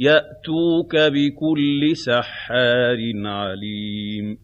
يَأْتُوكَ بِكُلِّ سَحَّارٍ عَلِيمٍ.